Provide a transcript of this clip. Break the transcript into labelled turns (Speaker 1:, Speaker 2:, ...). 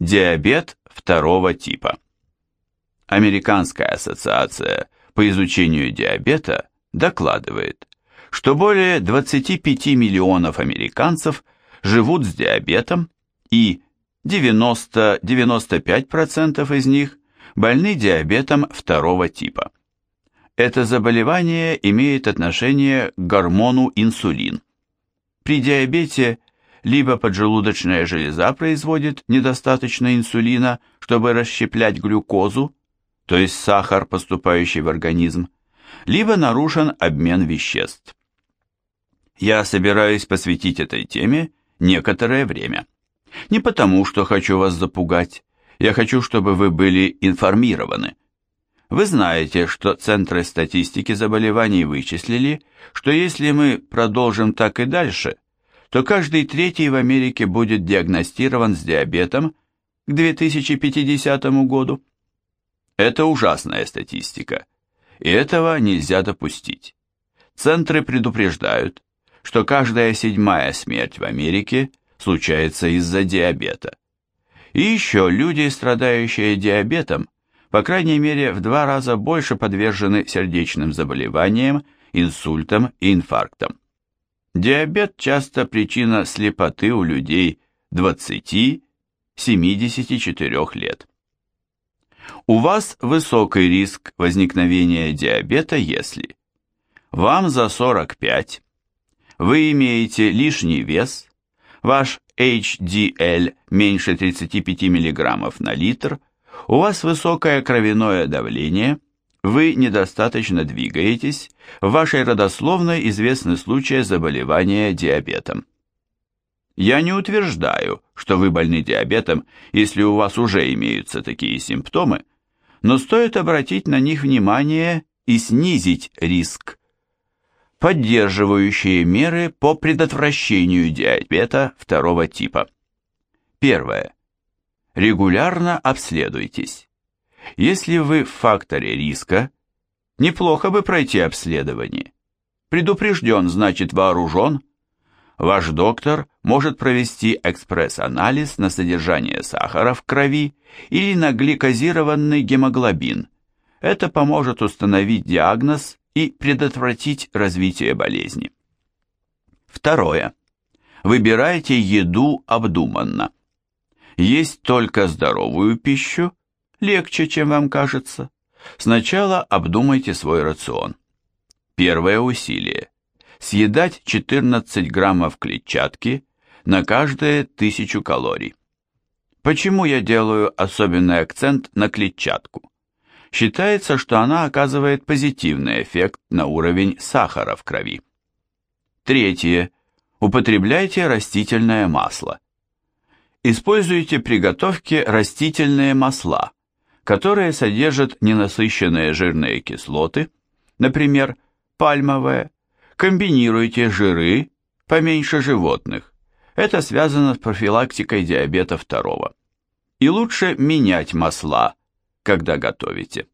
Speaker 1: Диабет второго типа. Американская ассоциация по изучению диабета докладывает, что более 25 миллионов американцев живут с диабетом и 90-95% из них больны диабетом второго типа. Это заболевание имеет отношение к гормону инсулин. При диабете либо поджелудочная железа производит недостаточно инсулина, чтобы расщеплять глюкозу, то есть сахар, поступающий в организм, либо нарушен обмен веществ. Я собираюсь посвятить этой теме некоторое время. Не потому, что хочу вас запугать, я хочу, чтобы вы были информированы. Вы знаете, что центры статистики заболеваний вычислили, что если мы продолжим так и дальше, то каждый третий в Америке будет диагностирован с диабетом к 2050 году. Это ужасная статистика, и этого нельзя допустить. Центры предупреждают, что каждая седьмая смерть в Америке случается из-за диабета. И еще люди, страдающие диабетом, по крайней мере в два раза больше подвержены сердечным заболеваниям, инсультам и инфарктам. Диабет часто причина слепоты у людей 20-74 лет. У вас высокий риск возникновения диабета, если вам за 45, вы имеете лишний вес, ваш HDL меньше 35 мг на литр, у вас высокое кровяное давление, вы недостаточно двигаетесь, в вашей родословной известны случаи заболевания диабетом. Я не утверждаю, что вы больны диабетом, если у вас уже имеются такие симптомы, но стоит обратить на них внимание и снизить риск. Поддерживающие меры по предотвращению диабета второго типа. Первое. Регулярно обследуйтесь. Если вы в факторе риска, неплохо бы пройти обследование. Предупрежден, значит вооружен. Ваш доктор может провести экспресс-анализ на содержание сахара в крови или на гликозированный гемоглобин. Это поможет установить диагноз и предотвратить развитие болезни. Второе. Выбирайте еду обдуманно. Есть только здоровую пищу легче, чем вам кажется. Сначала обдумайте свой рацион. Первое усилие. Съедать 14 граммов клетчатки на каждые тысячу калорий. Почему я делаю особенный акцент на клетчатку? Считается, что она оказывает позитивный эффект на уровень сахара в крови. Третье. Употребляйте растительное масло. Используйте при готовке растительные масла, которые содержат ненасыщенные жирные кислоты, например, пальмовые, комбинируйте жиры, поменьше животных. Это связано с профилактикой диабета второго. И лучше менять масла, когда готовите.